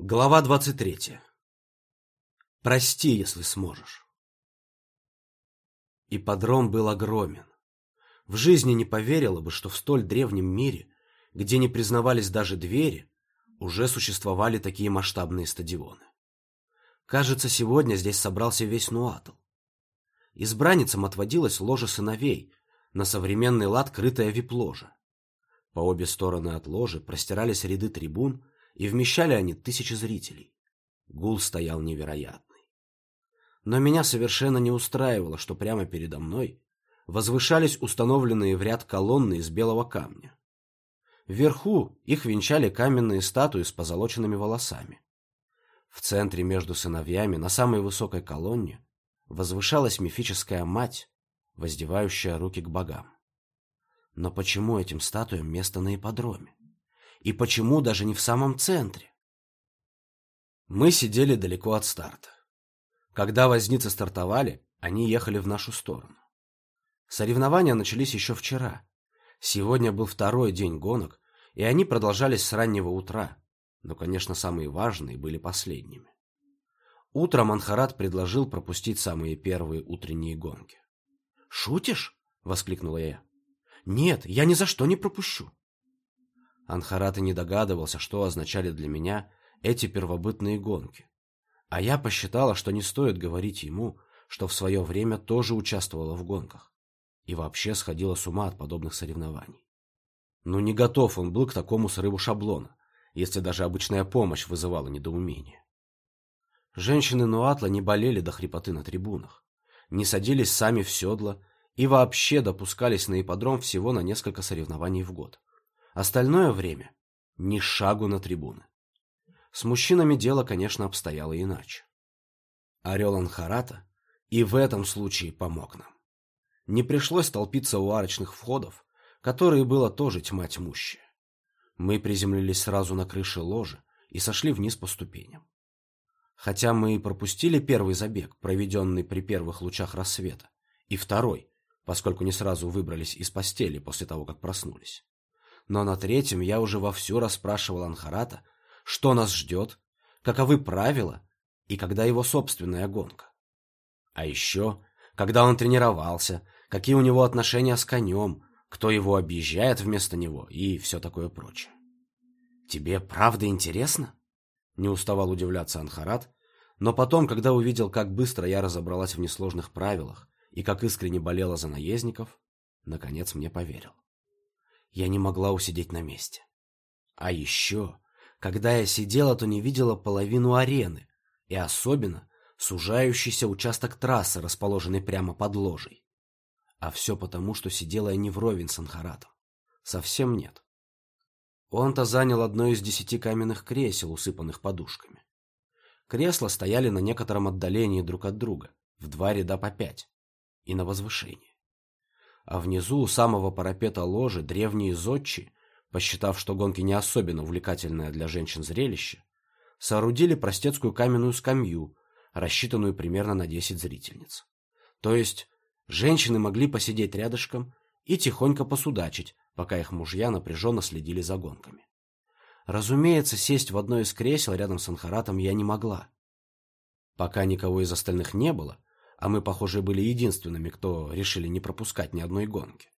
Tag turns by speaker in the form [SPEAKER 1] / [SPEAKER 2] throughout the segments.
[SPEAKER 1] Глава 23. Прости, если сможешь. Ипподром был огромен. В жизни не поверила бы, что в столь древнем мире, где не признавались даже двери, уже существовали такие масштабные стадионы. Кажется, сегодня здесь собрался весь Нуатл. Избранницам отводилось ложе сыновей, на современный лад крытая вип-ложа. По обе стороны от ложи простирались ряды трибун, и вмещали они тысячи зрителей. Гул стоял невероятный. Но меня совершенно не устраивало, что прямо передо мной возвышались установленные в ряд колонны из белого камня. Вверху их венчали каменные статуи с позолоченными волосами. В центре между сыновьями, на самой высокой колонне, возвышалась мифическая мать, воздевающая руки к богам. Но почему этим статуям место на ипподроме? И почему даже не в самом центре? Мы сидели далеко от старта. Когда возницы стартовали, они ехали в нашу сторону. Соревнования начались еще вчера. Сегодня был второй день гонок, и они продолжались с раннего утра, но, конечно, самые важные были последними. Утром Анхарат предложил пропустить самые первые утренние гонки. «Шутишь?» — воскликнула я. «Нет, я ни за что не пропущу. Анхарат и не догадывался, что означали для меня эти первобытные гонки. А я посчитала, что не стоит говорить ему, что в свое время тоже участвовала в гонках и вообще сходила с ума от подобных соревнований. Но не готов он был к такому срыву шаблона, если даже обычная помощь вызывала недоумение. Женщины Нуатла не болели до хрипоты на трибунах, не садились сами в седла и вообще допускались на ипподром всего на несколько соревнований в год. Остальное время ни шагу на трибуны. С мужчинами дело, конечно, обстояло иначе. Орел Анхарата и в этом случае помог нам. Не пришлось толпиться у арочных входов, которые было тоже тьма тьмущая. Мы приземлились сразу на крыше ложи и сошли вниз по ступеням. Хотя мы и пропустили первый забег, проведенный при первых лучах рассвета, и второй, поскольку не сразу выбрались из постели после того, как проснулись. Но на третьем я уже вовсю расспрашивал Анхарата, что нас ждет, каковы правила и когда его собственная гонка. А еще, когда он тренировался, какие у него отношения с конем, кто его объезжает вместо него и все такое прочее. «Тебе правда интересно?» Не уставал удивляться Анхарат, но потом, когда увидел, как быстро я разобралась в несложных правилах и как искренне болела за наездников, наконец мне поверил я не могла усидеть на месте. А еще, когда я сидела, то не видела половину арены, и особенно сужающийся участок трассы, расположенный прямо под ложей. А все потому, что сидела я не вровень с Анхаратом. Совсем нет. Он-то занял одно из десяти каменных кресел, усыпанных подушками. Кресла стояли на некотором отдалении друг от друга, в два ряда по пять, и на возвышении а внизу у самого парапета ложи древние зодчи, посчитав, что гонки не особенно увлекательное для женщин зрелище, соорудили простецкую каменную скамью, рассчитанную примерно на 10 зрительниц. То есть женщины могли посидеть рядышком и тихонько посудачить, пока их мужья напряженно следили за гонками. Разумеется, сесть в одно из кресел рядом с Анхаратом я не могла. Пока никого из остальных не было, а мы, похоже, были единственными, кто решили не пропускать ни одной гонки.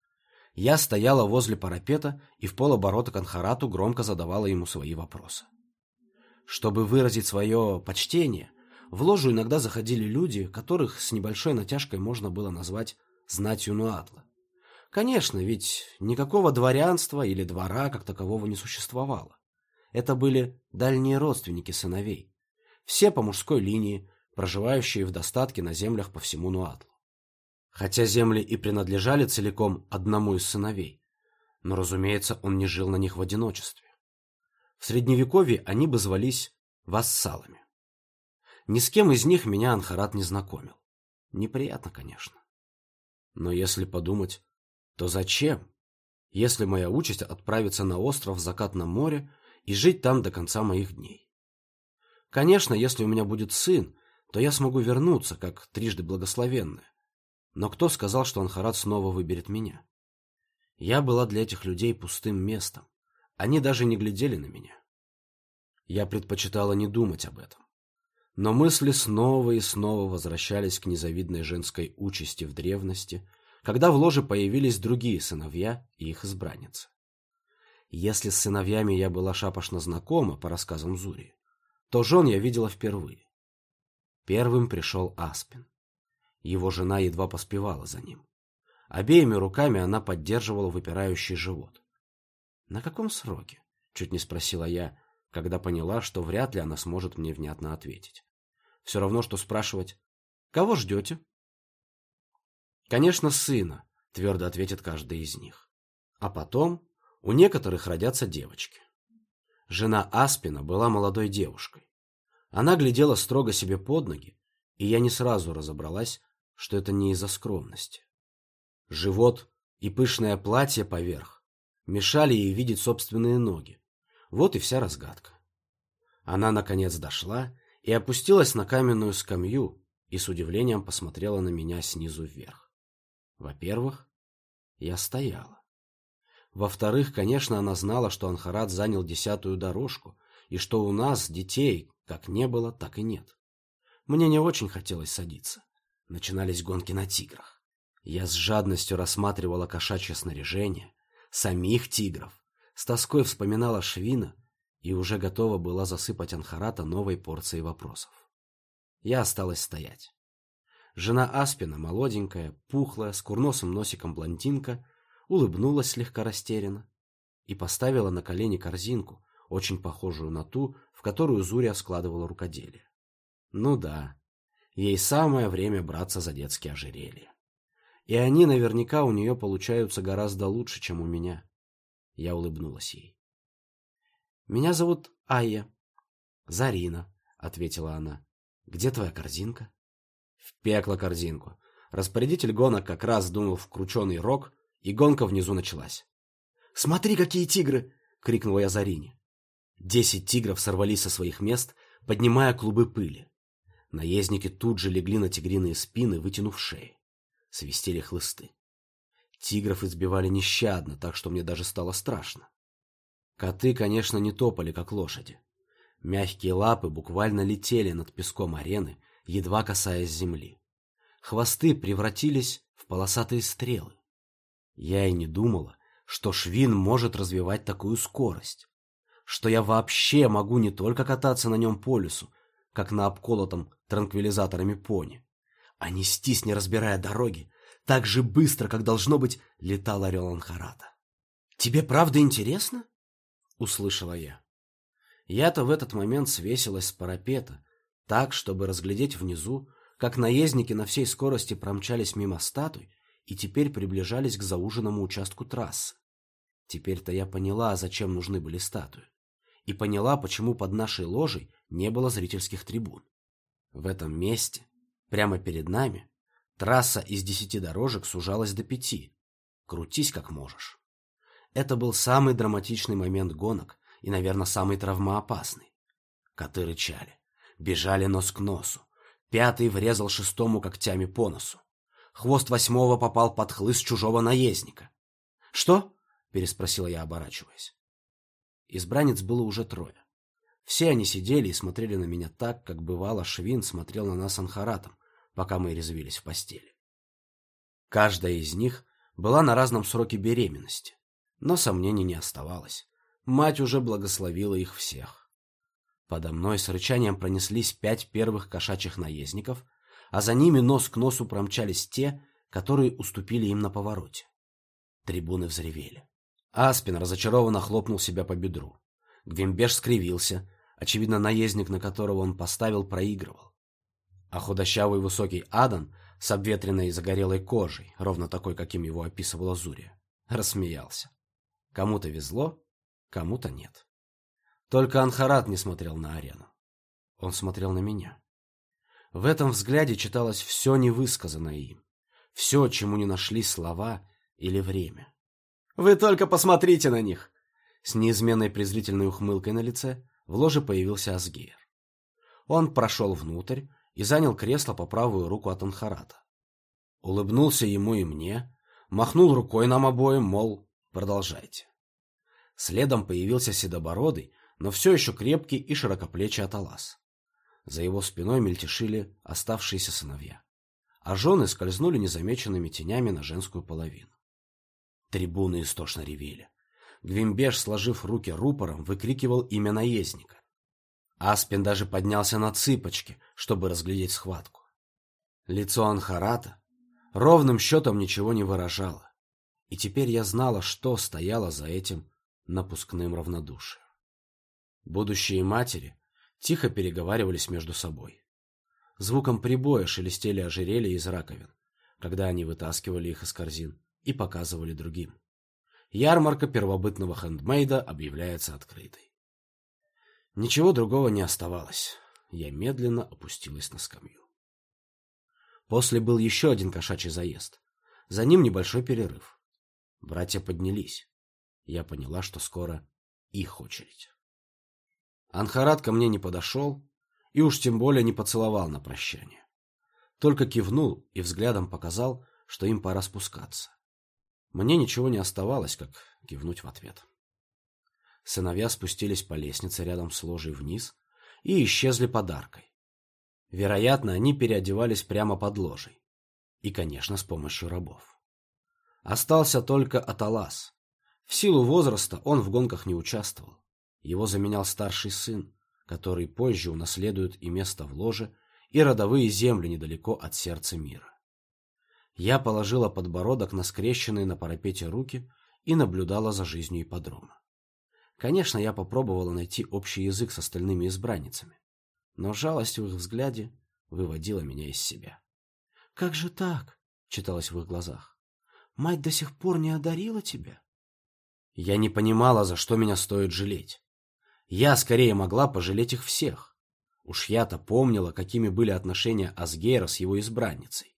[SPEAKER 1] Я стояла возле парапета и в полоборота к Анхарату громко задавала ему свои вопросы. Чтобы выразить свое почтение, в ложу иногда заходили люди, которых с небольшой натяжкой можно было назвать «знатью Нуатла». Конечно, ведь никакого дворянства или двора как такового не существовало. Это были дальние родственники сыновей. Все по мужской линии, проживающие в достатке на землях по всему Нуатлу. Хотя земли и принадлежали целиком одному из сыновей, но, разумеется, он не жил на них в одиночестве. В Средневековье они бы звались вассалами. Ни с кем из них меня Анхарат не знакомил. Неприятно, конечно. Но если подумать, то зачем, если моя участь отправиться на остров в закатном море и жить там до конца моих дней? Конечно, если у меня будет сын, то я смогу вернуться, как трижды благословенная. Но кто сказал, что Анхарат снова выберет меня? Я была для этих людей пустым местом. Они даже не глядели на меня. Я предпочитала не думать об этом. Но мысли снова и снова возвращались к незавидной женской участи в древности, когда в ложе появились другие сыновья и их избранницы. Если с сыновьями я была шапошно знакома, по рассказам Зури, то жен я видела впервые. Первым пришел Аспин. Его жена едва поспевала за ним. Обеими руками она поддерживала выпирающий живот. «На каком сроке?» — чуть не спросила я, когда поняла, что вряд ли она сможет мне внятно ответить. Все равно, что спрашивать «Кого ждете?» «Конечно, сына», — твердо ответит каждый из них. А потом у некоторых родятся девочки. Жена Аспина была молодой девушкой. Она глядела строго себе под ноги, и я не сразу разобралась, что это не из-за скромности. Живот и пышное платье поверх мешали ей видеть собственные ноги. Вот и вся разгадка. Она, наконец, дошла и опустилась на каменную скамью и с удивлением посмотрела на меня снизу вверх. Во-первых, я стояла. Во-вторых, конечно, она знала, что Анхарат занял десятую дорожку, и что у нас, детей, как не было, так и нет. Мне не очень хотелось садиться. Начинались гонки на тиграх. Я с жадностью рассматривала кошачье снаряжение, самих тигров, с тоской вспоминала Швина и уже готова была засыпать Анхарата новой порцией вопросов. Я осталась стоять. Жена Аспина, молоденькая, пухлая, с курносым носиком блондинка, улыбнулась слегка растерянно и поставила на колени корзинку, очень похожую на ту, в которую Зурия складывала рукоделие. Ну да, ей самое время браться за детские ожерелья. И они наверняка у нее получаются гораздо лучше, чем у меня. Я улыбнулась ей. «Меня зовут Айя». «Зарина», — ответила она. «Где твоя корзинка?» «В пекло корзинку». Распорядитель гонок как раз дунул в крученый рог, и гонка внизу началась. «Смотри, какие тигры!» — крикнула я Зарине. Десять тигров сорвались со своих мест, поднимая клубы пыли. Наездники тут же легли на тигриные спины, вытянув шеи. Свистели хлысты. Тигров избивали нещадно, так что мне даже стало страшно. Коты, конечно, не топали, как лошади. Мягкие лапы буквально летели над песком арены, едва касаясь земли. Хвосты превратились в полосатые стрелы. Я и не думала, что швин может развивать такую скорость. Что я вообще могу не только кататься на нем по лесу, как на обколотом транквилизаторами пони, а нестись, не разбирая дороги, так же быстро, как должно быть, летал орел Анхарата. «Тебе правда интересно?» услышала я. Я-то в этот момент свесилась с парапета, так, чтобы разглядеть внизу, как наездники на всей скорости промчались мимо статуй и теперь приближались к зауженному участку трассы. Теперь-то я поняла, зачем нужны были статуи. И поняла, почему под нашей ложей не было зрительских трибун. В этом месте, прямо перед нами, трасса из десяти дорожек сужалась до пяти. Крутись как можешь. Это был самый драматичный момент гонок и, наверное, самый травмоопасный. Коты рычали, бежали нос к носу. Пятый врезал шестому когтями по носу. Хвост восьмого попал под хлыст чужого наездника. «Что?» — переспросила я, оборачиваясь. Избранниц было уже трое. Все они сидели и смотрели на меня так, как бывало Швин смотрел на нас Анхаратом, пока мы резвились в постели. Каждая из них была на разном сроке беременности. Но сомнений не оставалось. Мать уже благословила их всех. Подо мной с рычанием пронеслись пять первых кошачьих наездников, а за ними нос к носу промчались те, которые уступили им на повороте. Трибуны взревели. Аспин разочарованно хлопнул себя по бедру. Гвимбеш скривился, очевидно, наездник, на которого он поставил, проигрывал. А худощавый высокий Адан с обветренной и загорелой кожей, ровно такой, каким его описывала Зурия, рассмеялся. Кому-то везло, кому-то нет. Только Анхарат не смотрел на арену. Он смотрел на меня. В этом взгляде читалось все невысказанное им, все, чему не нашли слова или время. «Вы только посмотрите на них!» С неизменной презрительной ухмылкой на лице в ложе появился Асгейр. Он прошел внутрь и занял кресло по правую руку от Анхарата. Улыбнулся ему и мне, махнул рукой нам обоим, мол, Продолжайте. Следом появился седобородый, но все еще крепкий и широкоплечий аталас. За его спиной мельтешили оставшиеся сыновья, а жены скользнули незамеченными тенями на женскую половину. Трибуны истошно ревели. Гвимбеш, сложив руки рупором, выкрикивал имя наездника. Аспин даже поднялся на цыпочки, чтобы разглядеть схватку. Лицо Анхарата ровным счетом ничего не выражало, и теперь я знала, что стояло за этим напускным равнодушием. Будущие матери тихо переговаривались между собой. Звуком прибоя шелестели ожерелья из раковин, когда они вытаскивали их из корзин и показывали другим. Ярмарка первобытного хендмейда объявляется открытой. Ничего другого не оставалось. Я медленно опустилась на скамью. После был еще один кошачий заезд. За ним небольшой перерыв. Братья поднялись. Я поняла, что скоро их очередь. Анхарат ко мне не подошел и уж тем более не поцеловал на прощание. Только кивнул и взглядом показал, что им пора спускаться. Мне ничего не оставалось, как кивнуть в ответ. Сыновья спустились по лестнице рядом с ложей вниз и исчезли подаркой. Вероятно, они переодевались прямо под ложей. И, конечно, с помощью рабов. Остался только Аталас. В силу возраста он в гонках не участвовал. Его заменял старший сын, который позже унаследует и место в ложе, и родовые земли недалеко от сердца мира. Я положила подбородок на скрещенные на парапете руки и наблюдала за жизнью ипподрома. Конечно, я попробовала найти общий язык с остальными избранницами, но жалость в их взгляде выводила меня из себя. «Как же так?» — читалось в их глазах. «Мать до сих пор не одарила тебя?» Я не понимала, за что меня стоит жалеть. Я скорее могла пожалеть их всех. Уж я-то помнила, какими были отношения Асгейра с его избранницей.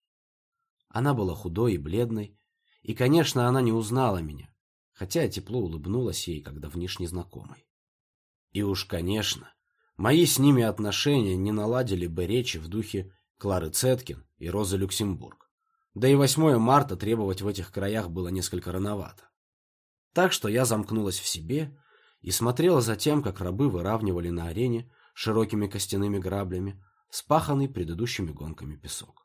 [SPEAKER 1] Она была худой и бледной, и, конечно, она не узнала меня, хотя тепло улыбнулась ей, когда внешне знакомой. И уж, конечно, мои с ними отношения не наладили бы речи в духе Клары Цеткин и Розы Люксембург. Да и 8 марта требовать в этих краях было несколько рановато. Так что я замкнулась в себе и смотрела за тем, как рабы выравнивали на арене широкими костяными граблями спаханный предыдущими гонками песок.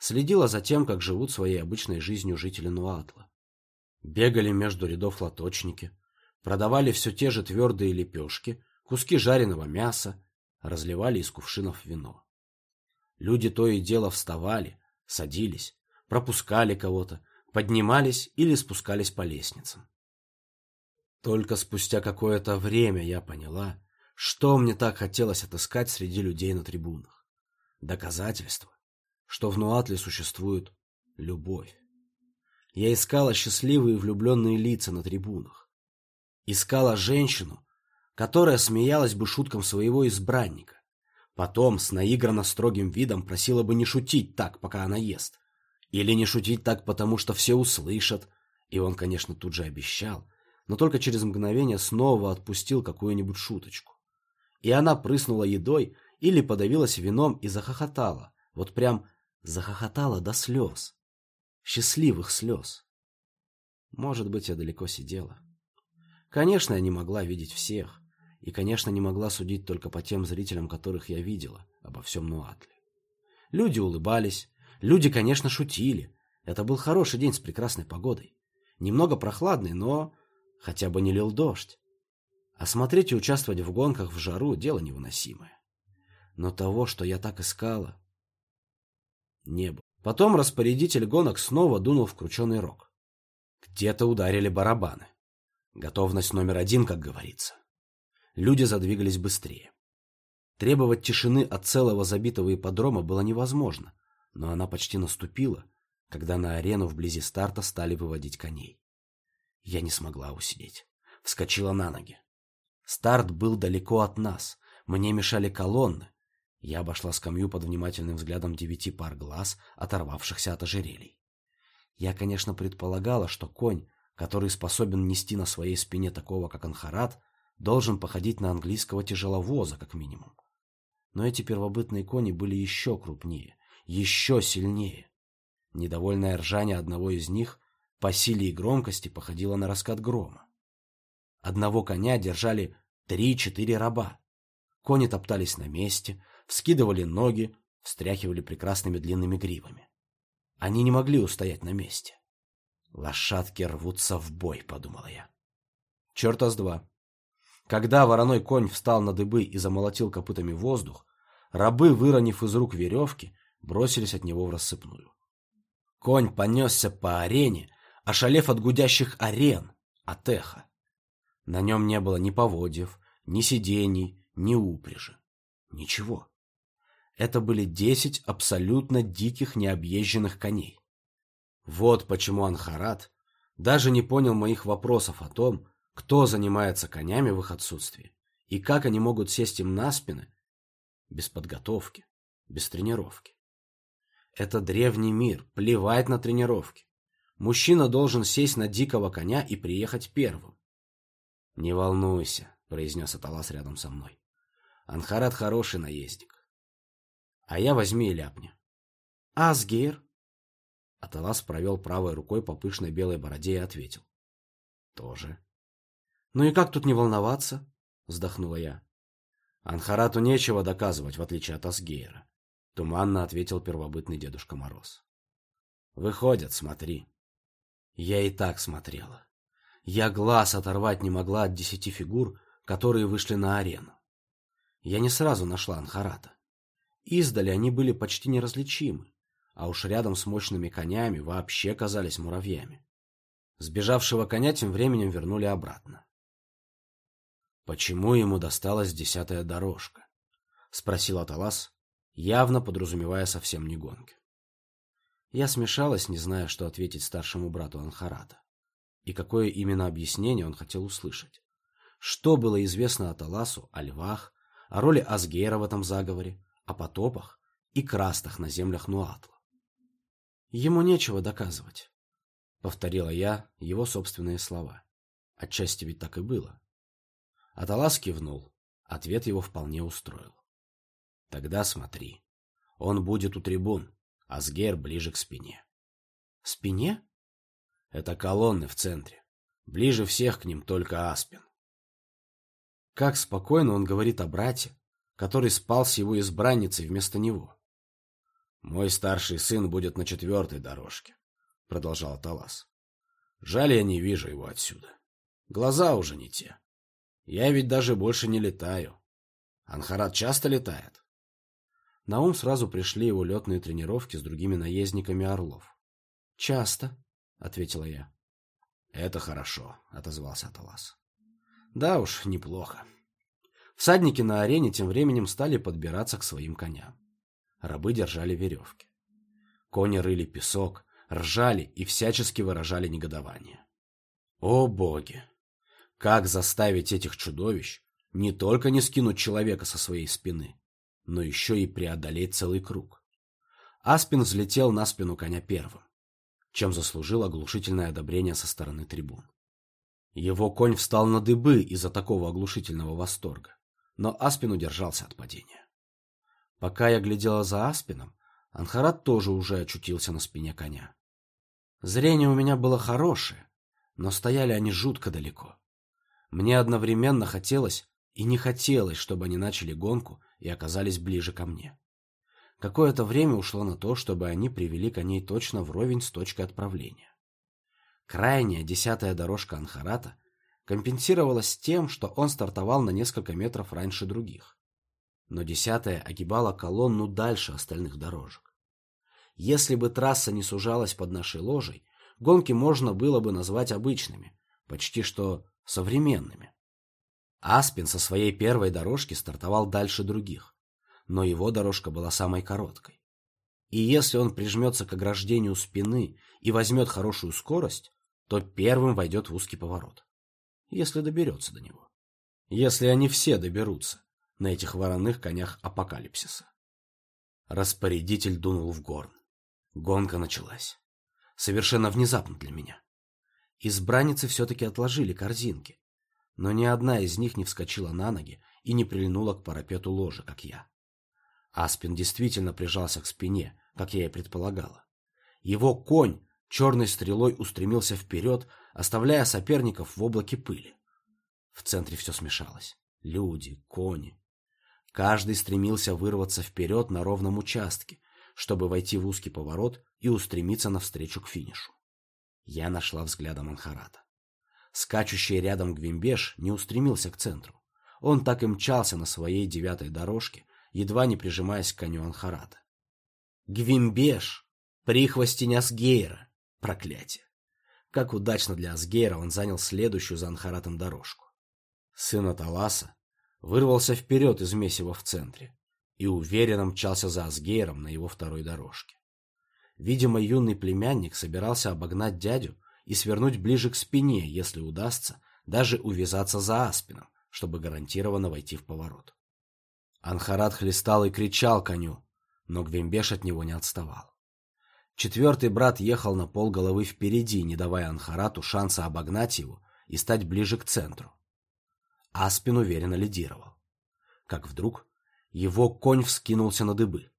[SPEAKER 1] Следила за тем, как живут своей обычной жизнью жители Нуатла. Бегали между рядов лоточники, продавали все те же твердые лепешки, куски жареного мяса, разливали из кувшинов вино. Люди то и дело вставали, садились, пропускали кого-то, поднимались или спускались по лестницам. Только спустя какое-то время я поняла, что мне так хотелось отыскать среди людей на трибунах. Доказательство, что в Нуатле существует любовь. Я искала счастливые влюбленные лица на трибунах. Искала женщину, которая смеялась бы шуткам своего избранника. Потом с наигранно строгим видом просила бы не шутить так, пока она ест. Или не шутить так, потому что все услышат. И он, конечно, тут же обещал, но только через мгновение снова отпустил какую-нибудь шуточку. И она прыснула едой или подавилась вином и захохотала. Вот прям захохотала до слез. Счастливых слез. Может быть, я далеко сидела. Конечно, я не могла видеть всех. И, конечно, не могла судить только по тем зрителям, которых я видела обо всем Нуатле. Люди улыбались. Люди, конечно, шутили. Это был хороший день с прекрасной погодой. Немного прохладный, но хотя бы не лил дождь. А смотреть и участвовать в гонках в жару – дело невыносимое. Но того, что я так искала, не было. Потом распорядитель гонок снова дунул в крученый рог. Где-то ударили барабаны. Готовность номер один, как говорится. Люди задвигались быстрее. Требовать тишины от целого забитого ипподрома было невозможно, но она почти наступила, когда на арену вблизи старта стали выводить коней. Я не смогла усидеть. Вскочила на ноги. Старт был далеко от нас. Мне мешали колонны. Я обошла скамью под внимательным взглядом девяти пар глаз, оторвавшихся от ожерелий. Я, конечно, предполагала, что конь, который способен нести на своей спине такого, как Анхарат, должен походить на английского тяжеловоза, как минимум. Но эти первобытные кони были еще крупнее, еще сильнее. Недовольное ржание одного из них по силе и громкости походило на раскат грома. Одного коня держали три-четыре раба. Кони топтались на месте, вскидывали ноги, встряхивали прекрасными длинными гривами. Они не могли устоять на месте. «Лошадки рвутся в бой», — подумала я. Черта с два. Когда вороной конь встал на дыбы и замолотил копытами воздух, рабы, выронив из рук веревки, бросились от него в рассыпную. Конь понесся по арене, ошалев от гудящих арен, от эха. На нем не было ни поводьев, ни сидений, ни упряжи. Ничего. Это были десять абсолютно диких необъезженных коней. Вот почему Анхарат даже не понял моих вопросов о том, кто занимается конями в их отсутствии и как они могут сесть им на спины без подготовки, без тренировки. Это древний мир, плевать на тренировки. Мужчина должен сесть на дикого коня и приехать первым. «Не волнуйся», — произнес Аталас рядом со мной. «Анхарат хороший наездник. А я возьми и ляпни. Асгейр? Аталас провел правой рукой по пышной белой бороде и ответил. Тоже. Ну и как тут не волноваться? Вздохнула я. Анхарату нечего доказывать, в отличие от Асгейра. Туманно ответил первобытный Дедушка Мороз. Выходят, смотри. Я и так смотрела. Я глаз оторвать не могла от десяти фигур, которые вышли на арену. Я не сразу нашла Анхарата. Издали они были почти неразличимы, а уж рядом с мощными конями вообще казались муравьями. Сбежавшего коня тем временем вернули обратно. «Почему ему досталась десятая дорожка?» — спросил Аталас, явно подразумевая совсем не гонки. Я смешалась, не зная, что ответить старшему брату Анхарата, и какое именно объяснение он хотел услышать. Что было известно Аталасу о львах, о роли Асгейра в этом заговоре, о потопах и крастах на землях Нуатла. Ему нечего доказывать, повторила я его собственные слова. Отчасти ведь так и было. Аталас кивнул. Ответ его вполне устроил. Тогда смотри. Он будет у трибун, а Сгер ближе к спине. Спине? Это колонны в центре. Ближе всех к ним только Аспин. Как спокойно он говорит о брате, который спал с его избранницей вместо него. «Мой старший сын будет на четвертой дорожке», — продолжал Талас. «Жаль, я не вижу его отсюда. Глаза уже не те. Я ведь даже больше не летаю. Анхарат часто летает?» На ум сразу пришли его летные тренировки с другими наездниками орлов. «Часто», — ответила я. «Это хорошо», — отозвался Аталас. «Да уж, неплохо. Всадники на арене тем временем стали подбираться к своим коням. Рабы держали веревки. Кони рыли песок, ржали и всячески выражали негодование. О боги! Как заставить этих чудовищ не только не скинуть человека со своей спины, но еще и преодолеть целый круг? Аспин взлетел на спину коня первым, чем заслужил оглушительное одобрение со стороны трибун. Его конь встал на дыбы из-за такого оглушительного восторга но Аспин удержался от падения. Пока я глядела за Аспином, Анхарат тоже уже очутился на спине коня. Зрение у меня было хорошее, но стояли они жутко далеко. Мне одновременно хотелось и не хотелось, чтобы они начали гонку и оказались ближе ко мне. Какое-то время ушло на то, чтобы они привели коней точно вровень с точкой отправления. Крайняя десятая дорожка Анхарата компенсировалось тем, что он стартовал на несколько метров раньше других. Но десятая огибала колонну дальше остальных дорожек. Если бы трасса не сужалась под нашей ложей, гонки можно было бы назвать обычными, почти что современными. Аспин со своей первой дорожки стартовал дальше других, но его дорожка была самой короткой. И если он прижмется к ограждению спины и возьмет хорошую скорость, то первым войдет в узкий поворот если доберется до него. Если они все доберутся на этих вороных конях апокалипсиса. Распорядитель дунул в горн. Гонка началась. Совершенно внезапно для меня. Избранницы все-таки отложили корзинки, но ни одна из них не вскочила на ноги и не прильнула к парапету ложи, как я. Аспин действительно прижался к спине, как я и предполагала. Его конь черной стрелой устремился вперед, оставляя соперников в облаке пыли. В центре все смешалось. люди, кони. Каждый стремился вырваться вперед на ровном участке, чтобы войти в узкий поворот и устремиться навстречу к финишу. Я нашла взглядом Анхарата. Скачущий рядом Гвимбеш не устремился к центру. Он так и мчался на своей девятой дорожке, едва не прижимаясь к коню Анхарата. Гвимбеш! Прихвостень Асгейра! Проклятие! Как удачно для Асгейра он занял следующую за Анхаратом дорожку. Сын Аталаса вырвался вперед из месива в центре и уверенно мчался за Асгейром на его второй дорожке. Видимо, юный племянник собирался обогнать дядю и свернуть ближе к спине, если удастся, даже увязаться за Аспином, чтобы гарантированно войти в поворот. Анхарат хлестал и кричал коню, но Гвимбеш от него не отставал. Четвертый брат ехал на пол головы впереди, не давая Анхарату шанса обогнать его и стать ближе к центру. Аспин уверенно лидировал. Как вдруг его конь вскинулся на дыбы.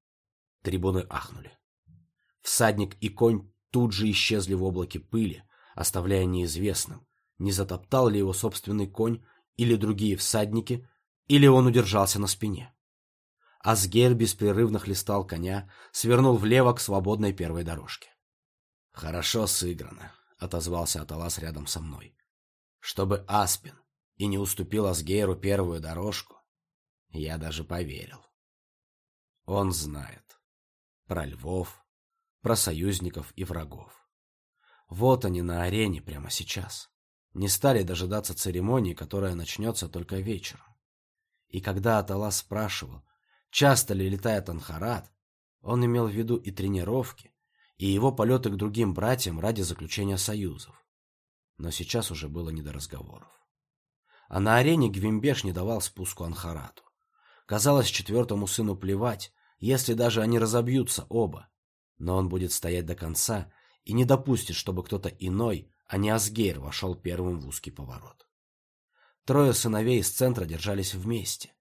[SPEAKER 1] Трибуны ахнули. Всадник и конь тут же исчезли в облаке пыли, оставляя неизвестным, не затоптал ли его собственный конь или другие всадники, или он удержался на спине. Асгер беспрерывно хлестал коня, свернул влево к свободной первой дорожке. «Хорошо сыграно», — отозвался Аталас рядом со мной. «Чтобы Аспин и не уступил Асгейру первую дорожку, я даже поверил. Он знает про львов, про союзников и врагов. Вот они на арене прямо сейчас. Не стали дожидаться церемонии, которая начнется только вечером. И когда Аталас спрашивал, часто ли летает Анхарат, он имел в виду и тренировки, и его полеты к другим братьям ради заключения союзов. Но сейчас уже было не до разговоров. А на арене Гвимбеш не давал спуску Анхарату. Казалось четвертому сыну плевать, если даже они разобьются оба. Но он будет стоять до конца и не допустит, чтобы кто-то иной, а не Асгейр, вошел первым в узкий поворот. Трое сыновей из центра держались вместе.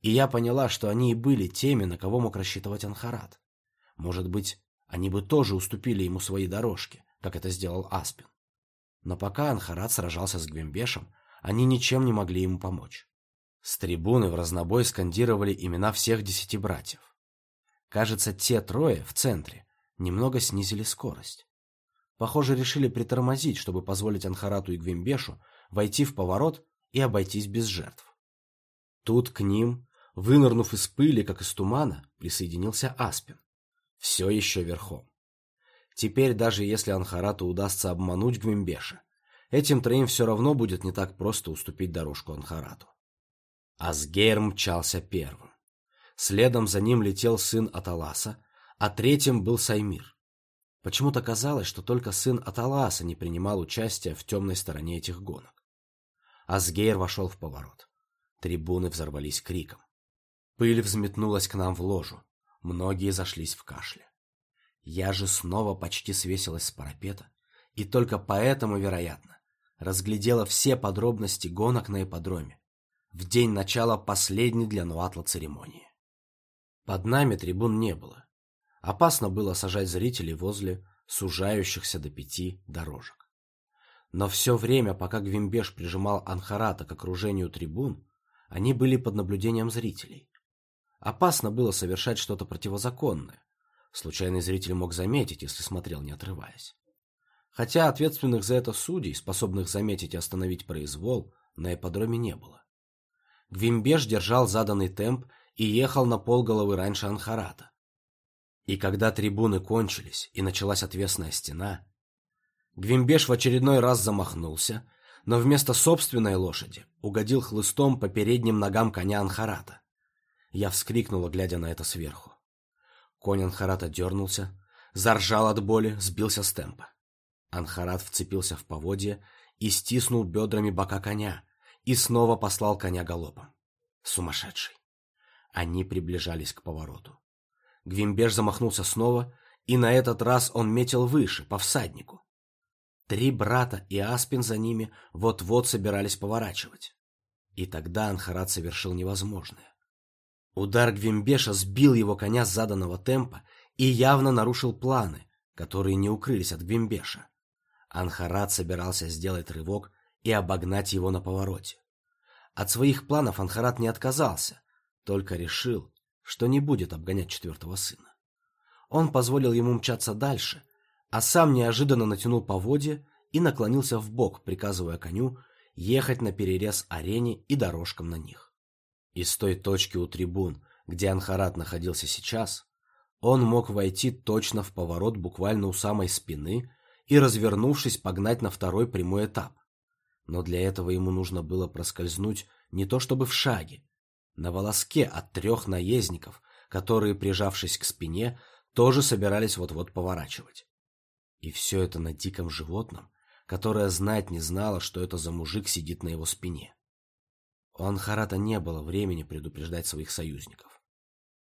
[SPEAKER 1] И я поняла, что они и были теми, на кого мог рассчитывать Анхарат. Может быть, они бы тоже уступили ему свои дорожки, как это сделал Аспин. Но пока Анхарат сражался с Гвембешем, они ничем не могли ему помочь. С трибуны в разнобой скандировали имена всех десяти братьев. Кажется, те трое в центре немного снизили скорость. Похоже, решили притормозить, чтобы позволить Анхарату и Гвимбешу войти в поворот и обойтись без жертв. Тут к ним Вынырнув из пыли, как из тумана, присоединился Аспин. Все еще верхом. Теперь, даже если Анхарату удастся обмануть Гвимбеша, этим троим все равно будет не так просто уступить дорожку Анхарату. Асгейр мчался первым. Следом за ним летел сын Аталаса, а третьим был Саймир. Почему-то казалось, что только сын Аталаса не принимал участия в темной стороне этих гонок. Асгейр вошел в поворот. Трибуны взорвались криком. Пыль взметнулась к нам в ложу. Многие зашлись в кашле. Я же снова почти свесилась с парапета, и только поэтому, вероятно, разглядела все подробности гонок на ипподроме в день начала последней для Нуатла церемонии. Под нами трибун не было. Опасно было сажать зрителей возле сужающихся до пяти дорожек. Но все время, пока Гвимбеш прижимал Анхарата к окружению трибун, они были под наблюдением зрителей. Опасно было совершать что-то противозаконное. Случайный зритель мог заметить, если смотрел, не отрываясь. Хотя ответственных за это судей, способных заметить и остановить произвол, на ипподроме не было. Гвимбеш держал заданный темп и ехал на полголовы раньше Анхарата. И когда трибуны кончились и началась отвесная стена, Гвимбеш в очередной раз замахнулся, но вместо собственной лошади угодил хлыстом по передним ногам коня Анхарата. Я вскрикнула, глядя на это сверху. Конь Анхарата дернулся, заржал от боли, сбился с темпа. Анхарат вцепился в поводье и стиснул бедрами бока коня, и снова послал коня галопом. Сумасшедший. Они приближались к повороту. Гвимбеж замахнулся снова, и на этот раз он метил выше, по всаднику. Три брата и Аспин за ними вот-вот собирались поворачивать. И тогда Анхарат совершил невозможное. Удар Гвимбеша сбил его коня с заданного темпа и явно нарушил планы, которые не укрылись от Гвимбеша. Анхарат собирался сделать рывок и обогнать его на повороте. От своих планов Анхарат не отказался, только решил, что не будет обгонять четвертого сына. Он позволил ему мчаться дальше, а сам неожиданно натянул поводья и наклонился в бок, приказывая коню ехать на перерез арене и дорожкам на них. Из той точки у трибун, где Анхарат находился сейчас, он мог войти точно в поворот буквально у самой спины и, развернувшись, погнать на второй прямой этап. Но для этого ему нужно было проскользнуть не то чтобы в шаге, на волоске от трех наездников, которые, прижавшись к спине, тоже собирались вот-вот поворачивать. И все это на диком животном, которое знать не знало, что это за мужик сидит на его спине. У Анхарата не было времени предупреждать своих союзников.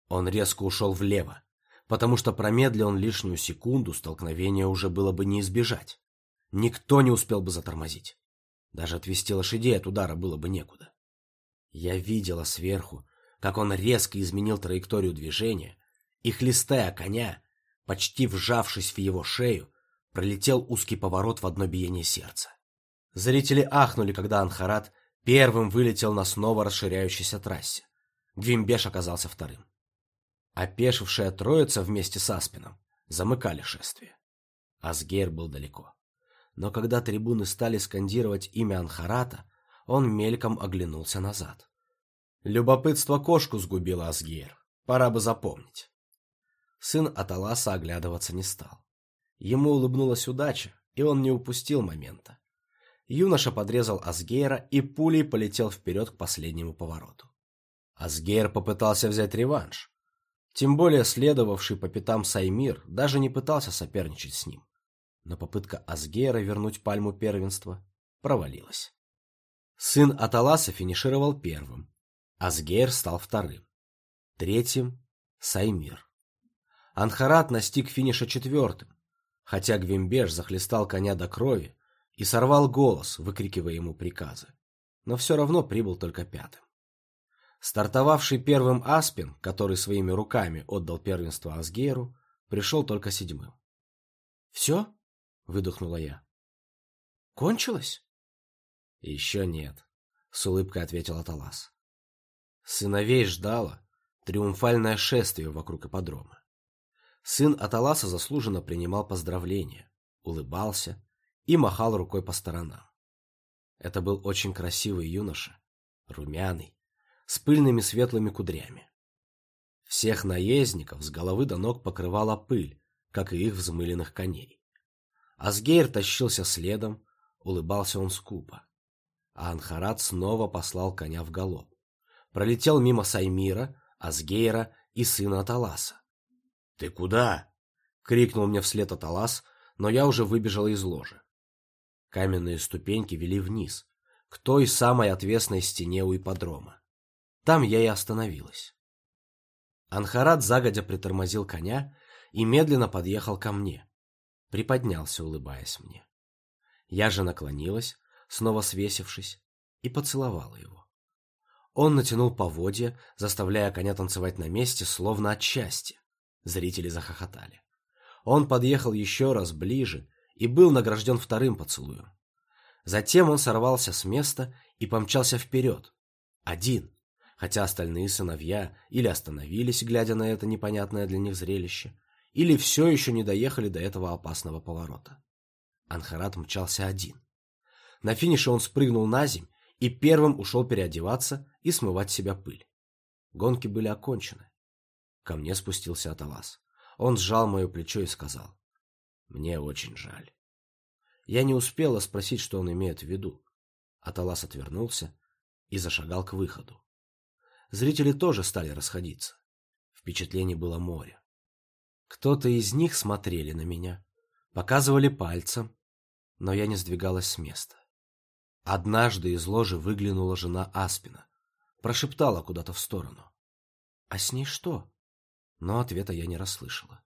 [SPEAKER 1] Он резко ушел влево, потому что промедлил он лишнюю секунду, столкновения уже было бы не избежать. Никто не успел бы затормозить. Даже отвести лошадей от удара было бы некуда. Я видела сверху, как он резко изменил траекторию движения и, хлестая коня, почти вжавшись в его шею, пролетел узкий поворот в одно биение сердца. Зрители ахнули, когда Анхарат первым вылетел на снова расширяющейся трассе. Гвимбеш оказался вторым. Опешившая троица вместе с Аспином замыкали шествие. Асгейр был далеко. Но когда трибуны стали скандировать имя Анхарата, он мельком оглянулся назад. Любопытство кошку сгубило Асгейр. Пора бы запомнить. Сын Аталаса оглядываться не стал. Ему улыбнулась удача, и он не упустил момента. Юноша подрезал Асгейра и пулей полетел вперед к последнему повороту. Асгейр попытался взять реванш, тем более следовавший по пятам Саймир даже не пытался соперничать с ним. Но попытка Асгейра вернуть пальму первенства провалилась. Сын Аталаса финишировал первым. Асгейр стал вторым. Третьим – Саймир. Анхарат настиг финиша четвертым, хотя Гвимбеш захлестал коня до крови и сорвал голос, выкрикивая ему приказы. Но все равно прибыл только пятым. Стартовавший первым Аспин, который своими руками отдал первенство Асгейру, пришел только седьмым. «Все?» — выдохнула я. «Кончилось?» «Еще нет», — с улыбкой ответил Аталас. Сыновей ждало триумфальное шествие вокруг ипподрома. Сын Аталаса заслуженно принимал поздравления, улыбался и махал рукой по сторонам. Это был очень красивый юноша, румяный, с пыльными светлыми кудрями. Всех наездников с головы до ног покрывала пыль, как и их взмыленных коней. Асгейр тащился следом, улыбался он скупо. А Анхарат снова послал коня в галоп. Пролетел мимо Саймира, Асгейра и сына Аталаса. «Ты куда?» — крикнул мне вслед Аталас, но я уже выбежала из ложи. Каменные ступеньки вели вниз, к той самой отвесной стене у ипподрома. Там я и остановилась. Анхарат загодя притормозил коня и медленно подъехал ко мне. Приподнялся, улыбаясь мне. Я же наклонилась, снова свесившись, и поцеловала его. Он натянул поводья, заставляя коня танцевать на месте, словно от счастья. Зрители захохотали. Он подъехал еще раз ближе и был награжден вторым поцелуем. Затем он сорвался с места и помчался вперед. Один, хотя остальные сыновья или остановились, глядя на это непонятное для них зрелище, или все еще не доехали до этого опасного поворота. Анхарат мчался один. На финише он спрыгнул на земь и первым ушел переодеваться и смывать себя пыль. Гонки были окончены. Ко мне спустился Аталас. Он сжал мое плечо и сказал, «Мне очень жаль». Я не успела спросить, что он имеет в виду. Аталас отвернулся и зашагал к выходу. Зрители тоже стали расходиться. Впечатлений было море. Кто-то из них смотрели на меня, показывали пальцем, но я не сдвигалась с места. Однажды из ложи выглянула жена Аспина, прошептала куда-то в сторону. «А с ней что?» Но ответа я не расслышала.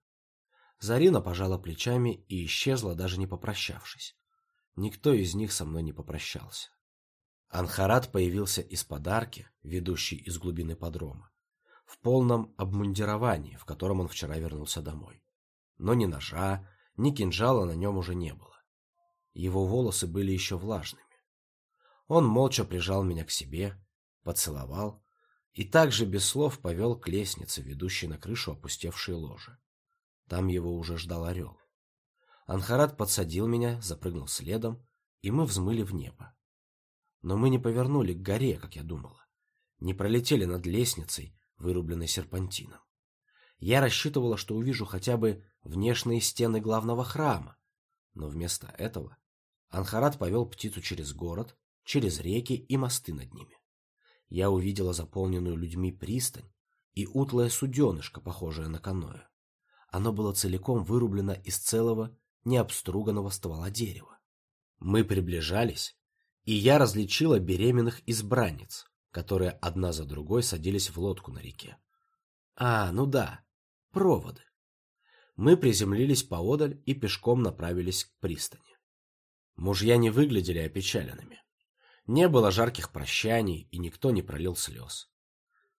[SPEAKER 1] Зарина пожала плечами и исчезла, даже не попрощавшись. Никто из них со мной не попрощался. Анхарат появился из подарки, ведущей из глубины подрома, в полном обмундировании, в котором он вчера вернулся домой. Но ни ножа, ни кинжала на нем уже не было. Его волосы были еще влажными. Он молча прижал меня к себе поцеловал и также без слов повел к лестнице, ведущей на крышу опустевшей ложи. Там его уже ждал орел. Анхарат подсадил меня, запрыгнул следом, и мы взмыли в небо. Но мы не повернули к горе, как я думала, не пролетели над лестницей, вырубленной серпантином. Я рассчитывала, что увижу хотя бы внешние стены главного храма, но вместо этого Анхарат повел птицу через город, через реки и мосты над ними. Я увидела заполненную людьми пристань и утлое суденышко, похожее на каноэ. Оно было целиком вырублено из целого, необструганного ствола дерева. Мы приближались, и я различила беременных избранниц, которые одна за другой садились в лодку на реке. А, ну да, проводы. Мы приземлились поодаль и пешком направились к пристани. Мужья не выглядели опечаленными. Не было жарких прощаний, и никто не пролил слез.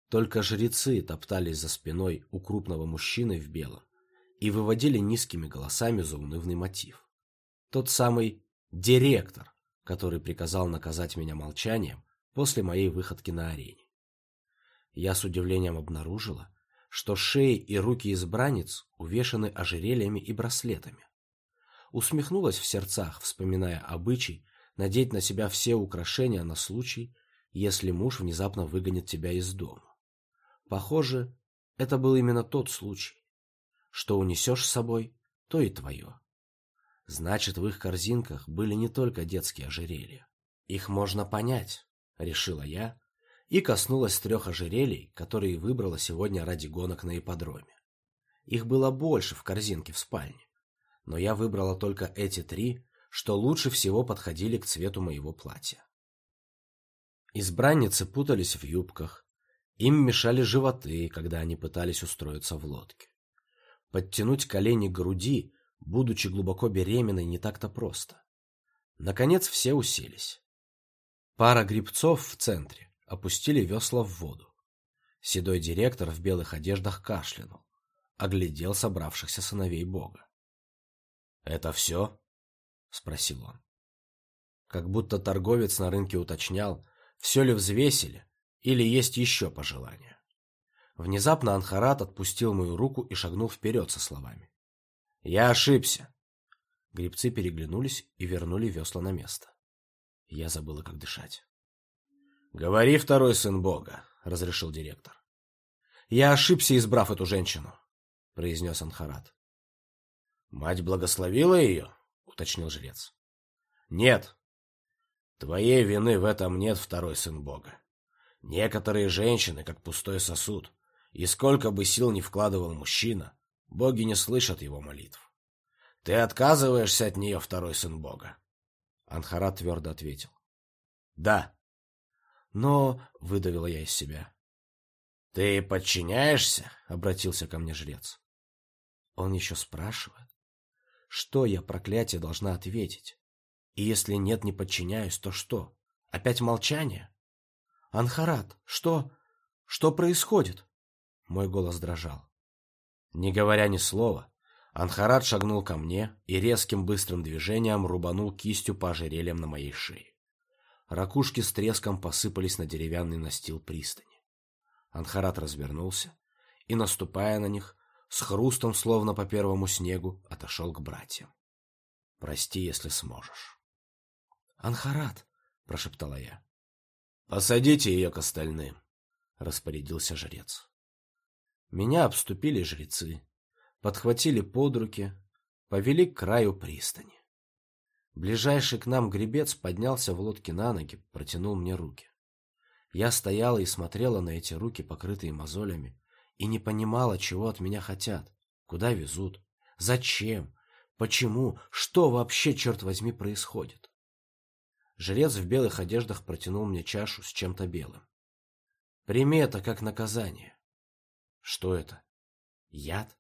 [SPEAKER 1] Только жрецы топтались за спиной у крупного мужчины в белом и выводили низкими голосами заунывный мотив. Тот самый директор, который приказал наказать меня молчанием после моей выходки на арене. Я с удивлением обнаружила, что шеи и руки избранниц увешаны ожерельями и браслетами. Усмехнулась в сердцах, вспоминая обычай надеть на себя все украшения на случай, если муж внезапно выгонит тебя из дома. Похоже, это был именно тот случай. Что унесешь с собой, то и твое. Значит, в их корзинках были не только детские ожерелья. Их можно понять, решила я, и коснулась трех ожерелий, которые выбрала сегодня ради гонок на ипподроме. Их было больше в корзинке в спальне, но я выбрала только эти три, что лучше всего подходили к цвету моего платья. Избранницы путались в юбках, им мешали животы, когда они пытались устроиться в лодке. Подтянуть колени к груди, будучи глубоко беременной, не так-то просто. Наконец все уселись. Пара грибцов в центре опустили весла в воду. Седой директор в белых одеждах кашлянул, оглядел собравшихся сыновей Бога. «Это все?» — спросил он. Как будто торговец на рынке уточнял, все ли взвесили или есть еще пожелания. Внезапно Анхарат отпустил мою руку и шагнул вперед со словами. «Я ошибся!» Грибцы переглянулись и вернули весла на место. Я забыла, как дышать. «Говори, второй сын Бога», — разрешил директор. «Я ошибся, избрав эту женщину», — произнес Анхарат. «Мать благословила ее?» — уточнил жрец. «Нет. Твоей вины в этом нет, второй сын Бога. Некоторые женщины, как пустой сосуд, и сколько бы сил ни вкладывал мужчина, боги не слышат его молитв. Ты отказываешься от нее, второй сын Бога?» Анхарат твердо ответил. «Да». Но, — выдавила я из себя. «Ты подчиняешься?» — обратился ко мне жрец. Он еще спрашивает, что я, проклятие, должна ответить. И если нет, не подчиняюсь, то что? Опять молчание? Анхарат, что? Что происходит? Мой голос дрожал. Не говоря ни слова, Анхарат шагнул ко мне и резким быстрым движением рубанул кистью по ожерельям на моей шее. Ракушки с треском посыпались на деревянный настил пристани. Анхарат развернулся и, наступая на них, с хрустом, словно по первому снегу, отошел к братьям. «Прости, если сможешь». «Анхарат!» — прошептала я. «Посадите ее к остальным», — распорядился жрец. Меня обступили жрецы, подхватили под руки, повели к краю пристани. Ближайший к нам гребец поднялся в лодке на ноги, протянул мне руки. Я стояла и смотрела на эти руки, покрытые мозолями, и не понимала, чего от меня хотят, куда везут, зачем, почему, что вообще, черт возьми, происходит. Жрец в белых одеждах протянул мне чашу с чем-то белым. Прими это как наказание. Что это? Яд?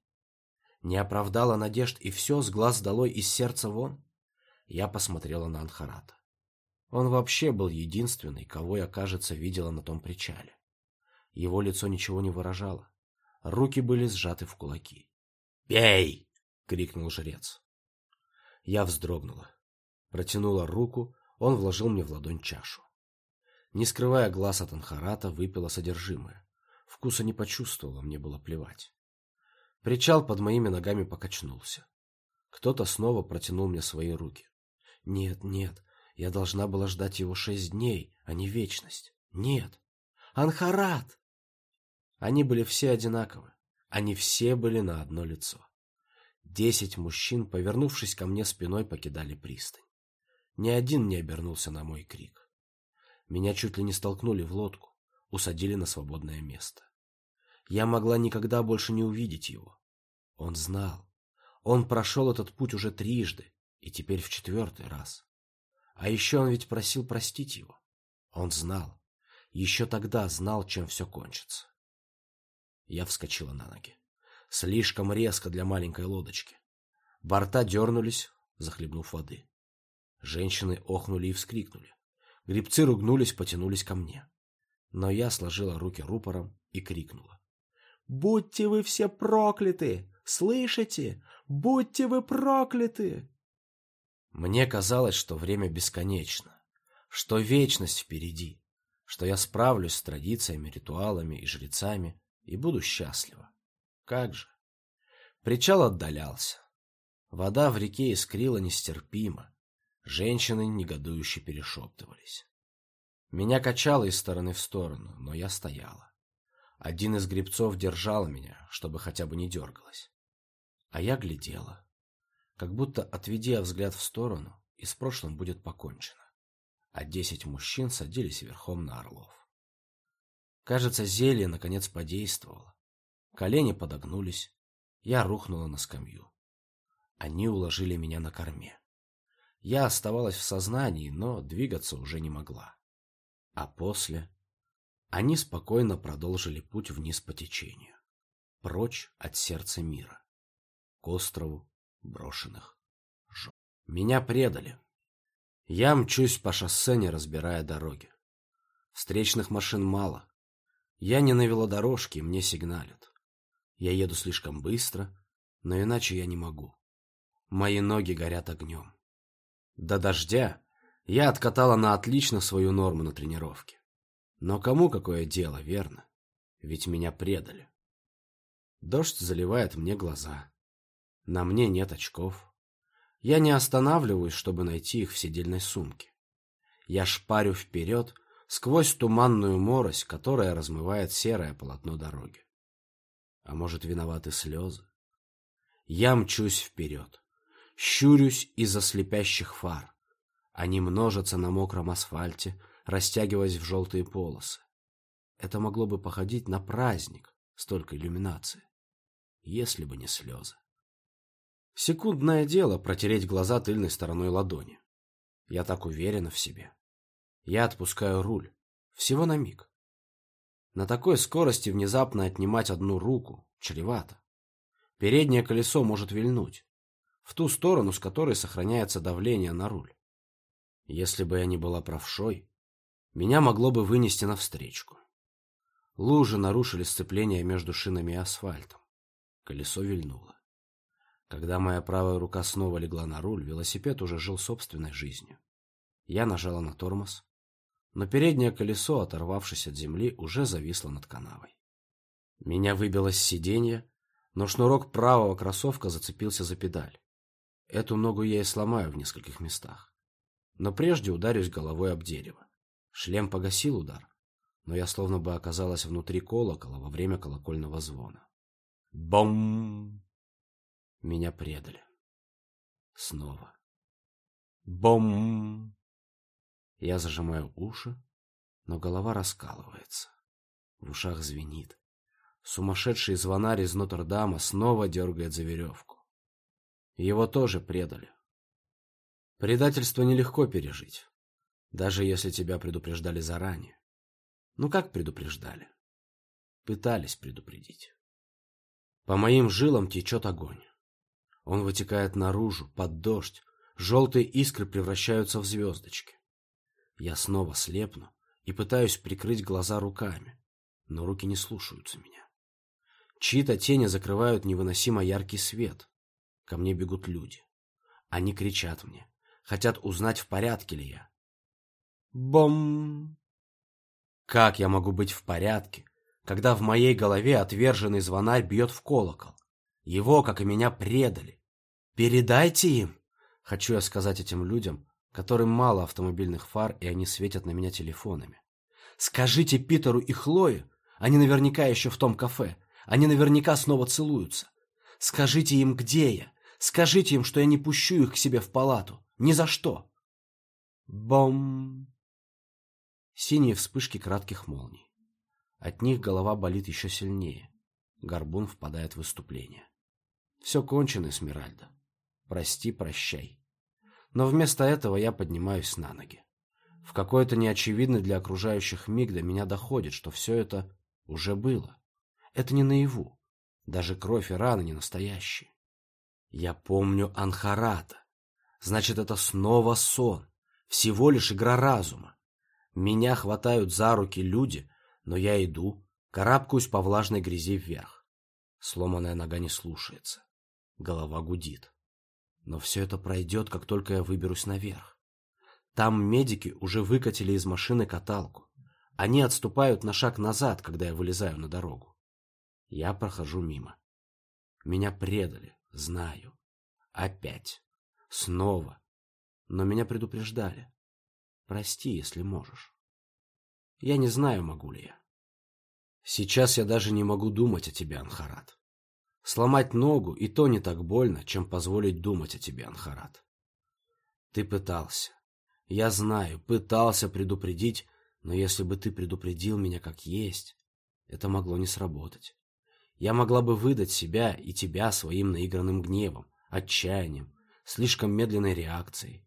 [SPEAKER 1] Не оправдала надежд, и все с глаз долой из сердца вон? Я посмотрела на Анхарата. Он вообще был единственный, кого я, кажется, видела на том причале. Его лицо ничего не выражало. Руки были сжаты в кулаки. «Пей!» — крикнул жрец. Я вздрогнула. Протянула руку, он вложил мне в ладонь чашу. Не скрывая глаз от анхарата, выпила содержимое. Вкуса не почувствовала, мне было плевать. Причал под моими ногами покачнулся. Кто-то снова протянул мне свои руки. Нет, нет, я должна была ждать его шесть дней, а не вечность. Нет. Анхарат! Они были все одинаковы. Они все были на одно лицо. Десять мужчин, повернувшись ко мне спиной, покидали пристань. Ни один не обернулся на мой крик. Меня чуть ли не столкнули в лодку, усадили на свободное место. Я могла никогда больше не увидеть его. Он знал. Он прошел этот путь уже трижды, и теперь в четвертый раз. А еще он ведь просил простить его. Он знал. Еще тогда знал, чем все кончится. Я вскочила на ноги. Слишком резко для маленькой лодочки. Борта дернулись, захлебнув воды. Женщины охнули и вскрикнули. Гребцы ругнулись, потянулись ко мне. Но я сложила руки рупором и крикнула. «Будьте вы все прокляты! Слышите? Будьте вы прокляты!» Мне казалось, что время бесконечно, что вечность впереди, что я справлюсь с традициями, ритуалами и жрецами и буду счастлива. Как же? Причал отдалялся. Вода в реке искрила нестерпимо. Женщины негодующе перешептывались. Меня качало из стороны в сторону, но я стояла. Один из гребцов держал меня, чтобы хотя бы не дергалась. А я глядела. Как будто, отведя взгляд в сторону, и с прошлым будет покончено. А десять мужчин садились верхом на орлов. Кажется, зелье наконец подействовало. Колени подогнулись. Я рухнула на скамью. Они уложили меня на корме. Я оставалась в сознании, но двигаться уже не могла. А после... Они спокойно продолжили путь вниз по течению. Прочь от сердца мира. К острову брошенных жен. Меня предали. Я мчусь по шоссе, не разбирая дороги. Встречных машин мало. Я не на велодорожке, мне сигналят. Я еду слишком быстро, но иначе я не могу. Мои ноги горят огнем. До дождя я откатала на отлично свою норму на тренировке. Но кому какое дело, верно? Ведь меня предали. Дождь заливает мне глаза. На мне нет очков. Я не останавливаюсь, чтобы найти их в сидельной сумке. Я шпарю вперед сквозь туманную морось, которая размывает серое полотно дороги. А может, виноваты слезы? Я мчусь вперед, щурюсь из-за слепящих фар. Они множатся на мокром асфальте, растягиваясь в желтые полосы. Это могло бы походить на праздник, столько иллюминации, если бы не слезы. Секундное дело протереть глаза тыльной стороной ладони. Я так уверена в себе. Я отпускаю руль. Всего на миг. На такой скорости внезапно отнимать одну руку чревато. Переднее колесо может вильнуть. В ту сторону, с которой сохраняется давление на руль. Если бы я не была правшой, меня могло бы вынести навстречку. Лужи нарушили сцепление между шинами и асфальтом. Колесо вильнуло. Когда моя правая рука снова легла на руль, велосипед уже жил собственной жизнью. Я нажала на тормоз, но переднее колесо, оторвавшись от земли, уже зависло над канавой. Меня выбило с сиденья, но шнурок правого кроссовка зацепился за педаль. Эту ногу я и сломаю в нескольких местах. Но прежде ударюсь головой об дерево. Шлем погасил удар, но я словно бы оказалась внутри колокола во время колокольного звона. Бом! Меня предали. Снова. Бом! Я зажимаю уши, но голова раскалывается. В ушах звенит. Сумасшедший звонарь из Нотр-Дама снова дергает за веревку. Его тоже предали. Предательство нелегко пережить, даже если тебя предупреждали заранее. Ну как предупреждали? Пытались предупредить. По моим жилам течет огонь. Он вытекает наружу, под дождь. Желтые искры превращаются в звездочки. Я снова слепну и пытаюсь прикрыть глаза руками, но руки не слушаются меня. Чьи-то тени закрывают невыносимо яркий свет. Ко мне бегут люди. Они кричат мне, хотят узнать, в порядке ли я. Бом! Как я могу быть в порядке, когда в моей голове отверженный звонарь бьет в колокол? Его, как и меня, предали. Передайте им, хочу я сказать этим людям, которым мало автомобильных фар, и они светят на меня телефонами. Скажите Питеру и Хлое, они наверняка еще в том кафе, они наверняка снова целуются. Скажите им, где я. Скажите им, что я не пущу их к себе в палату. Ни за что. Бом! Синие вспышки кратких молний. От них голова болит еще сильнее. Горбун впадает в выступление. Все кончено, Эсмеральда. Прости, прощай. Но вместо этого я поднимаюсь на ноги. В какой-то неочевидный для окружающих миг до меня доходит, что все это уже было. Это не наяву. Даже кровь и раны не настоящие. Я помню Анхарата. Значит, это снова сон. Всего лишь игра разума. Меня хватают за руки люди, но я иду, карабкаюсь по влажной грязи вверх. Сломанная нога не слушается. Голова гудит. Но все это пройдет, как только я выберусь наверх. Там медики уже выкатили из машины каталку. Они отступают на шаг назад, когда я вылезаю на дорогу. Я прохожу мимо. Меня предали, знаю. Опять. Снова. Но меня предупреждали. Прости, если можешь. Я не знаю, могу ли я. Сейчас я даже не могу думать о тебе, Анхарат. Сломать ногу и то не так больно, чем позволить думать о тебе, Анхарат. Ты пытался. Я знаю, пытался предупредить, но если бы ты предупредил меня как есть, это могло не сработать. Я могла бы выдать себя и тебя своим наигранным гневом, отчаянием, слишком медленной реакцией.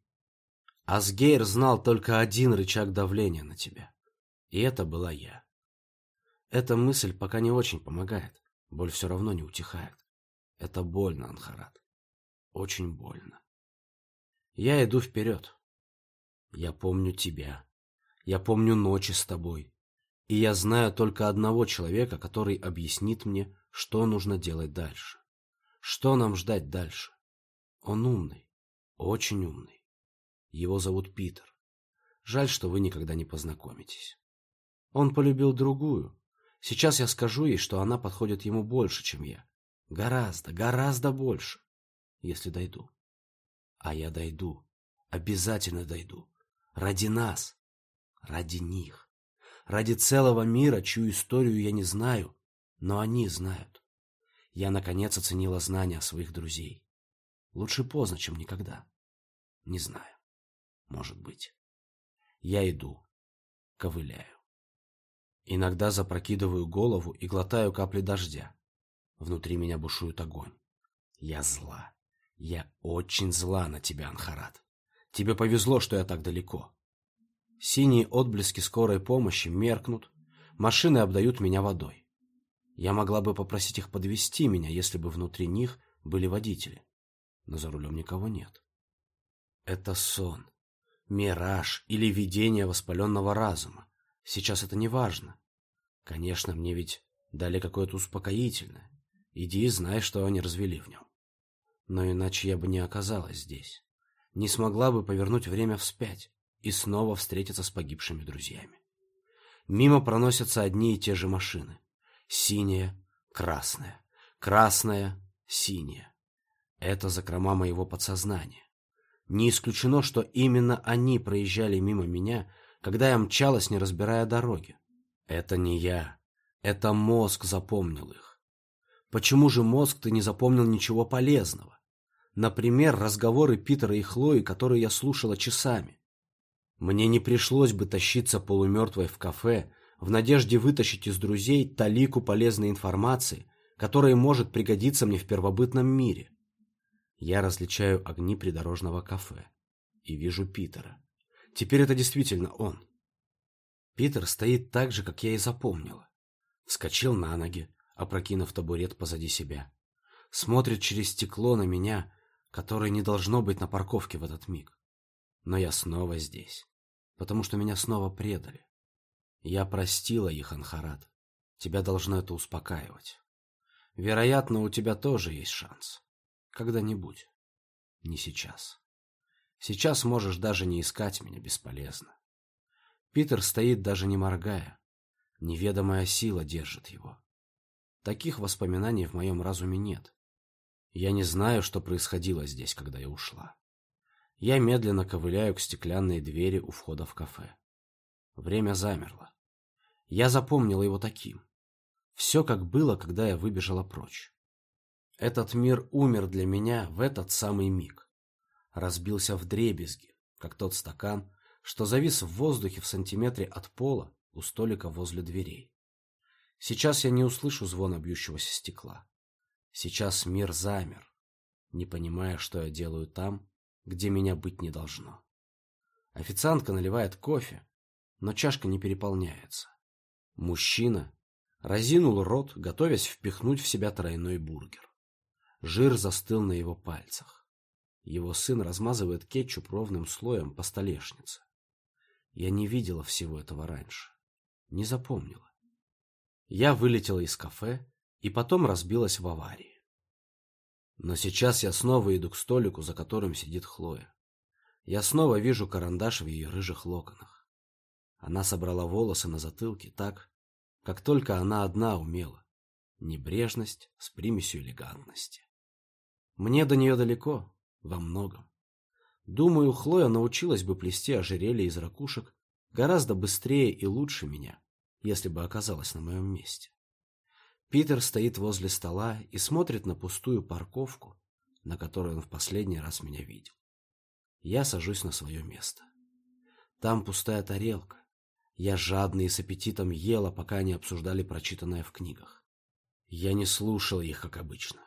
[SPEAKER 1] Асгейр знал только один рычаг давления на тебя. И это была я. Эта мысль пока не очень помогает. Боль все равно не утихает. Это больно, Анхарат. Очень больно. Я иду вперед. Я помню тебя. Я помню ночи с тобой. И я знаю только одного человека, который объяснит мне, что нужно делать дальше. Что нам ждать дальше? Он умный, очень умный. Его зовут Питер. Жаль, что вы никогда не познакомитесь. Он полюбил другую. Сейчас я скажу ей, что она подходит ему больше, чем я. Гораздо, гораздо больше, если дойду. А я дойду, обязательно дойду. Ради нас, ради них. Ради целого мира, чью историю я не знаю, но они знают. Я, наконец, оценила знания своих друзей. Лучше поздно, чем никогда. Не знаю. Может быть. Я иду. Ковыляю. Иногда запрокидываю голову и глотаю капли дождя. Внутри меня бушует огонь. Я зла. Я очень зла на тебя, Анхарат. Тебе повезло, что я так далеко. Синие отблески скорой помощи меркнут, машины обдают меня водой. Я могла бы попросить их подвести меня, если бы внутри них были водители. Но за рулем никого нет. Это сон, мираж или видение воспаленного разума. Сейчас это не важно. Конечно, мне ведь дали какое-то успокоительное. Иди и знай, что они развели в нем. Но иначе я бы не оказалась здесь. Не смогла бы повернуть время вспять и снова встретиться с погибшими друзьями. Мимо проносятся одни и те же машины. Синяя, красная, красная, синяя. Это закрома моего подсознания. Не исключено, что именно они проезжали мимо меня, когда я мчалась, не разбирая дороги. Это не я. Это мозг запомнил их. Почему же мозг ты не запомнил ничего полезного? Например, разговоры Питера и Хлои, которые я слушала часами. Мне не пришлось бы тащиться полумертвой в кафе в надежде вытащить из друзей талику полезной информации, которая может пригодиться мне в первобытном мире. Я различаю огни придорожного кафе и вижу Питера. Теперь это действительно он. Питер стоит так же, как я и запомнила. Вскочил на ноги, опрокинув табурет позади себя. Смотрит через стекло на меня, которое не должно быть на парковке в этот миг. Но я снова здесь, потому что меня снова предали. Я простила их, Анхарат. Тебя должно это успокаивать. Вероятно, у тебя тоже есть шанс. Когда-нибудь. Не сейчас. Сейчас можешь даже не искать меня бесполезно. Питер стоит даже не моргая. Неведомая сила держит его. Таких воспоминаний в моем разуме нет. Я не знаю, что происходило здесь, когда я ушла. Я медленно ковыляю к стеклянной двери у входа в кафе. Время замерло. Я запомнила его таким. Все как было, когда я выбежала прочь. Этот мир умер для меня в этот самый миг. Разбился в дребезги, как тот стакан, что завис в воздухе в сантиметре от пола у столика возле дверей. Сейчас я не услышу звона бьющегося стекла. Сейчас мир замер, не понимая, что я делаю там, где меня быть не должно. Официантка наливает кофе, но чашка не переполняется. Мужчина разинул рот, готовясь впихнуть в себя тройной бургер. Жир застыл на его пальцах. Его сын размазывает кетчуп ровным слоем по столешнице. Я не видела всего этого раньше. Не запомнила. Я вылетела из кафе и потом разбилась в аварии. Но сейчас я снова иду к столику, за которым сидит Хлоя. Я снова вижу карандаш в ее рыжих локонах. Она собрала волосы на затылке так, как только она одна умела. Небрежность с примесью элегантности. Мне до нее далеко, во многом. Думаю, Хлоя научилась бы плести ожерелье из ракушек гораздо быстрее и лучше меня, если бы оказалась на моем месте. Питер стоит возле стола и смотрит на пустую парковку, на которой он в последний раз меня видел. Я сажусь на свое место. Там пустая тарелка. Я жадно и с аппетитом ела, пока они обсуждали прочитанное в книгах. Я не слушал их, как обычно.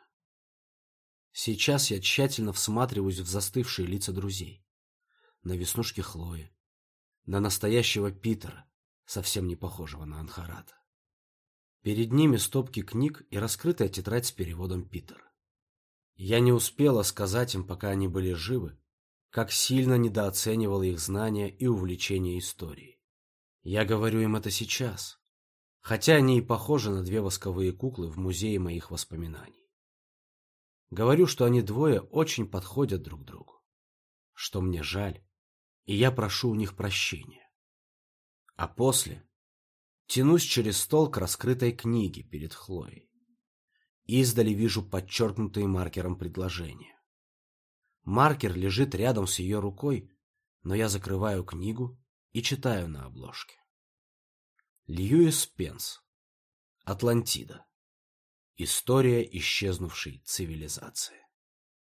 [SPEAKER 1] Сейчас я тщательно всматриваюсь в застывшие лица друзей. На веснушки Хлои. На настоящего Питера, совсем не похожего на Анхарата. Перед ними стопки книг и раскрытая тетрадь с переводом Питера. Я не успела сказать им, пока они были живы, как сильно недооценивала их знания и увлечение историей. Я говорю им это сейчас, хотя они и похожи на две восковые куклы в музее моих воспоминаний. Говорю, что они двое очень подходят друг другу, что мне жаль, и я прошу у них прощения. А после Тянусь через стол к раскрытой книге перед Хлоей. Издали вижу подчеркнутые маркером предложения. Маркер лежит рядом с ее рукой, но я закрываю книгу и читаю на обложке. Льюис Пенс. Атлантида. История исчезнувшей цивилизации.